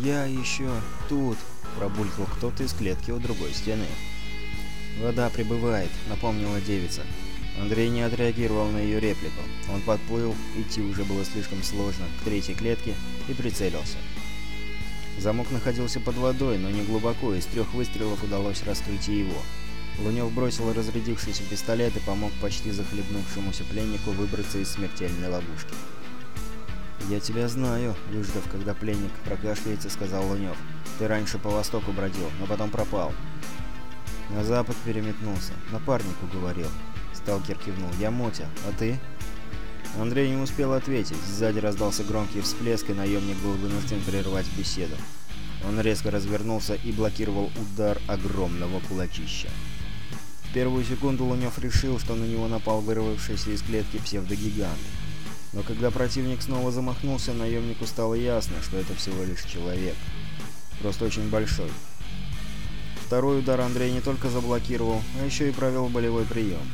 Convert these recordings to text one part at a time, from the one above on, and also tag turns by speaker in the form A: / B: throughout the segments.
A: «Я еще тут», — пробулькал кто-то из клетки у другой стены. «Вода прибывает», — напомнила девица. Андрей не отреагировал на ее реплику. Он подплыл, идти уже было слишком сложно, к третьей клетке и прицелился. Замок находился под водой, но не глубоко, из трех выстрелов удалось раскрыть и его. Лунев бросил разрядившийся пистолет и помог почти захлебнувшемуся пленнику выбраться из смертельной ловушки. «Я тебя знаю», — выждав, когда пленник прокашляется, сказал Лунев. «Ты раньше по востоку бродил, но потом пропал». На запад переметнулся. Напарнику говорил. Сталкер кивнул. «Я Мотя, а ты?» Андрей не успел ответить. Сзади раздался громкий всплеск, и наемник был вынужден прервать беседу. Он резко развернулся и блокировал удар огромного кулачища. В первую секунду Лунев решил, что на него напал вырвавшийся из клетки псевдогигант. Но когда противник снова замахнулся, наемнику стало ясно, что это всего лишь человек. Просто очень большой. Второй удар Андрей не только заблокировал, а еще и провел болевой прием.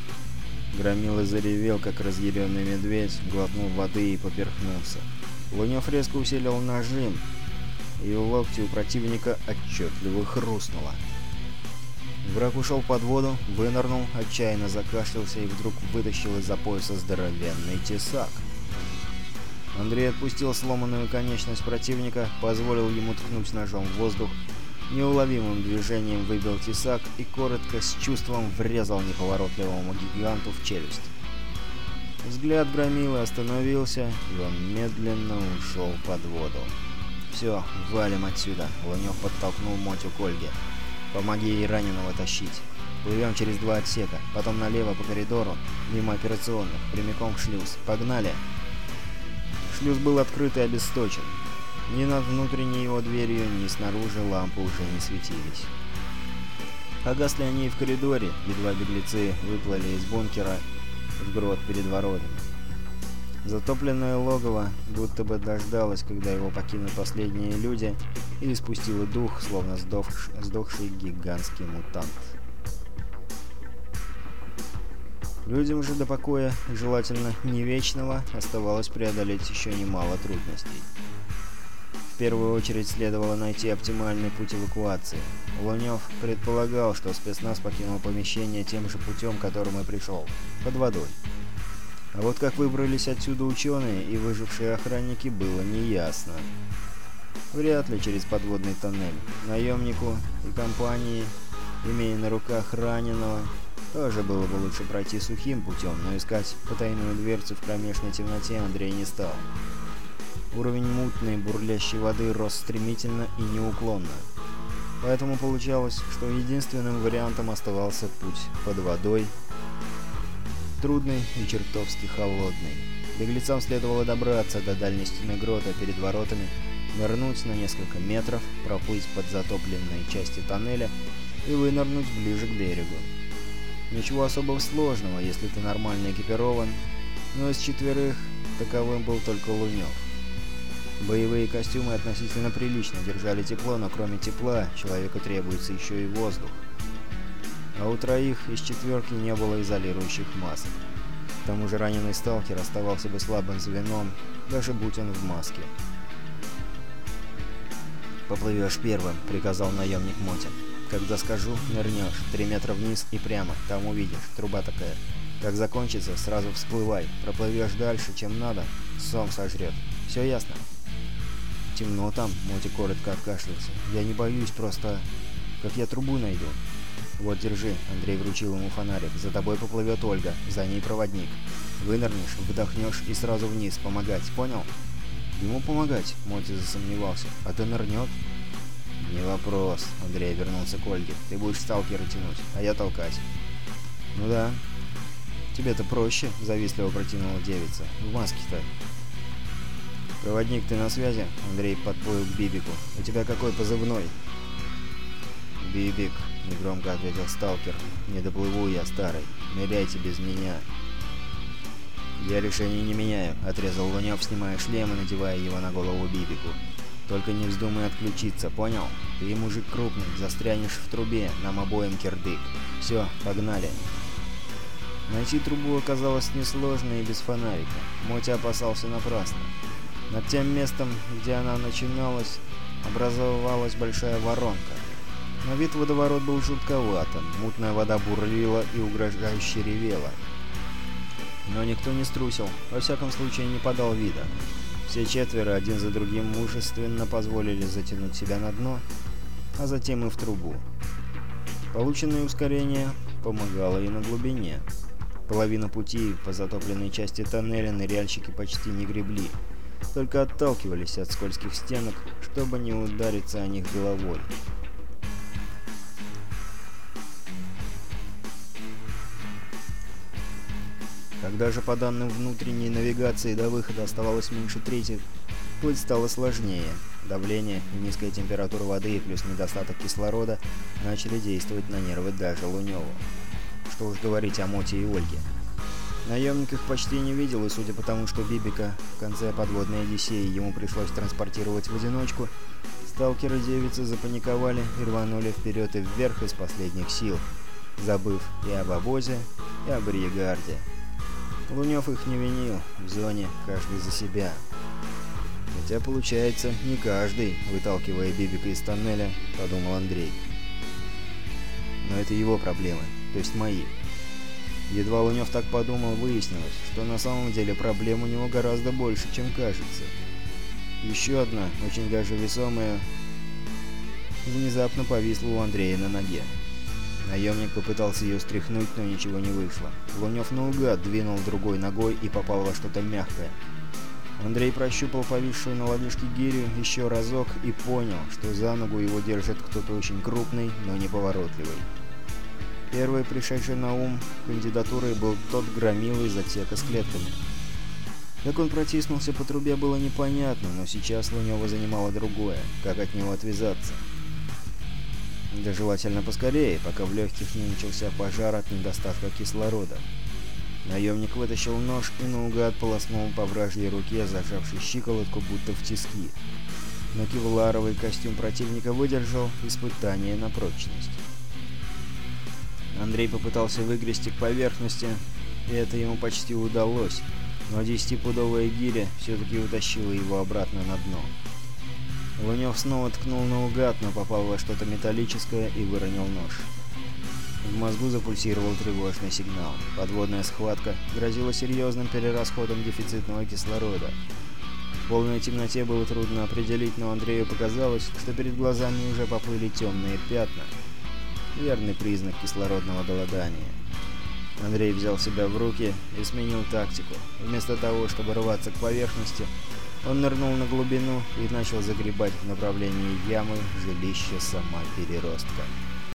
A: Громила заревел, как разъяренный медведь, глотнул воды и поперхнулся. Лунев резко усилил нажим, и в локте у противника отчетливо хрустнуло. Враг ушел под воду, вынырнул, отчаянно закашлялся и вдруг вытащил из-за пояса здоровенный тесак. Андрей отпустил сломанную конечность противника, позволил ему ткнуть ножом в воздух неуловимым движением выбил тесак и коротко с чувством врезал неповоротливому гиганту в челюсть. Взгляд громилы остановился, и он медленно ушел под воду. «Все, валим отсюда!» — Лунев подтолкнул Мотю к Ольге. «Помоги ей раненого тащить. Плывем через два отсека, потом налево по коридору, мимо операционных, прямиком в шлюз. Погнали!» Шлюз был открыт и обесточен. Ни над внутренней его дверью, ни снаружи лампы уже не светились. Погасли они в коридоре, едва беглецы выплыли из бункера в грот перед воротами. Затопленное логово будто бы дождалось, когда его покинут последние люди, и испустило дух, словно сдохш... сдохший гигантский мутант. Людям же до покоя, желательно не вечного, оставалось преодолеть еще немало трудностей первую очередь следовало найти оптимальный путь эвакуации. Лунев предполагал, что спецназ покинул помещение тем же путем, которым и пришел, под водой. А вот как выбрались отсюда ученые и выжившие охранники, было неясно. Вряд ли через подводный тоннель. Наемнику и компании, имея на руках раненого, тоже было бы лучше пройти сухим путем, но искать потайную дверцу в кромешной темноте Андрей не стал. Уровень мутной, бурлящей воды рос стремительно и неуклонно. Поэтому получалось, что единственным вариантом оставался путь под водой, трудный и чертовски холодный. Беглецам следовало добраться до дальней стены грота перед воротами, нырнуть на несколько метров, проплыть под затопленной части тоннеля и вынырнуть ближе к берегу. Ничего особо сложного, если ты нормально экипирован, но из четверых таковым был только Лунёв. Боевые костюмы относительно прилично держали тепло, но кроме тепла человеку требуется еще и воздух. А у троих из четверки не было изолирующих масок. К тому же раненый сталкер оставался бы слабым звеном, даже будь он в маске. «Поплывешь первым», — приказал наемник Мотя. «Когда скажу, нырнешь. Три метра вниз и прямо. Там увидишь. Труба такая. Как закончится, сразу всплывай. Проплывешь дальше, чем надо, сом сожрет. Все ясно?» темно там», — Моти коротко откашлялся. «Я не боюсь, просто... Как я трубу найду?» «Вот, держи», — Андрей вручил ему фонарик. «За тобой поплывет Ольга, за ней проводник. Вынырнешь, вдохнешь и сразу вниз, помогать, понял?» «Ему помогать?» — Моти засомневался. «А ты нырнет?» «Не вопрос», — Андрей вернулся к Ольге. «Ты будешь сталкера тянуть, а я толкать». «Ну да». «Тебе-то проще», — завистливо протянула девица. «В маске-то». «Проводник, ты на связи?» Андрей подплыл к Бибику. «У тебя какой позывной?» «Бибик», — негромко ответил сталкер. «Не доплыву я, старый. Ныряйте без меня». «Я решение не меняю», — отрезал Лунёв, снимая шлем и надевая его на голову Бибику. «Только не вздумай отключиться, понял? Ты мужик крупный, застрянешь в трубе, нам обоим кирдык. Все, погнали». Найти трубу оказалось несложно и без фонарика. Мотя опасался напрасно. Над тем местом, где она начиналась, образовалась большая воронка. На вид водоворот был жутковатым, мутная вода бурлила и угрожающе ревела. Но никто не струсил, во всяком случае не подал вида. Все четверо один за другим мужественно позволили затянуть себя на дно, а затем и в трубу. Полученное ускорение помогало и на глубине. Половину пути по затопленной части тоннеля ныряльщики почти не гребли, только отталкивались от скользких стенок, чтобы не удариться о них головой. Когда же по данным внутренней навигации до выхода оставалось меньше трети, плыть стало сложнее. Давление и низкая температура воды плюс недостаток кислорода начали действовать на нервы даже Лунёву. Что уж говорить о Моте и Ольге. Наемник их почти не видел, и судя по тому, что Бибика в конце подводной Одиссеи ему пришлось транспортировать в одиночку, сталкеры девицы запаниковали и рванули вперед и вверх из последних сил, забыв и об обозе, и об Риегарде. Лунев их не винил, в зоне каждый за себя. Хотя, получается, не каждый, выталкивая Бибика из тоннеля, подумал Андрей. Но это его проблемы, то есть мои. Едва Лунев так подумал, выяснилось, что на самом деле проблем у него гораздо больше, чем кажется. Еще одна, очень даже весомая, внезапно повисла у Андрея на ноге. Наемник попытался ее стряхнуть, но ничего не вышло. Лунев наугад двинул другой ногой и попал во что-то мягкое. Андрей прощупал повисшую на лодыжке гирю еще разок и понял, что за ногу его держит кто-то очень крупный, но неповоротливый. Первый пришедший на ум кандидатурой был тот громилый из отсека с клетками. Как он протиснулся по трубе было непонятно, но сейчас Лунева занимало другое, как от него отвязаться. Да желательно поскорее, пока в легких не начался пожар от недостатка кислорода. Наемник вытащил нож и наугад полоснул по вражьей руке, зажавшей щиколотку, будто в тиски. Но кевларовый костюм противника выдержал испытание на прочность. Андрей попытался выгрести к поверхности, и это ему почти удалось, но десятипудовая гиря все-таки утащила его обратно на дно. Лунев снова ткнул наугад, но попал во что-то металлическое и выронил нож. В мозгу запульсировал тревожный сигнал. Подводная схватка грозила серьезным перерасходом дефицитного кислорода. В полной темноте было трудно определить, но Андрею показалось, что перед глазами уже поплыли темные пятна. Верный признак кислородного голодания. Андрей взял себя в руки и сменил тактику. Вместо того, чтобы рваться к поверхности, он нырнул на глубину и начал загребать в направлении ямы жилища сама переростка.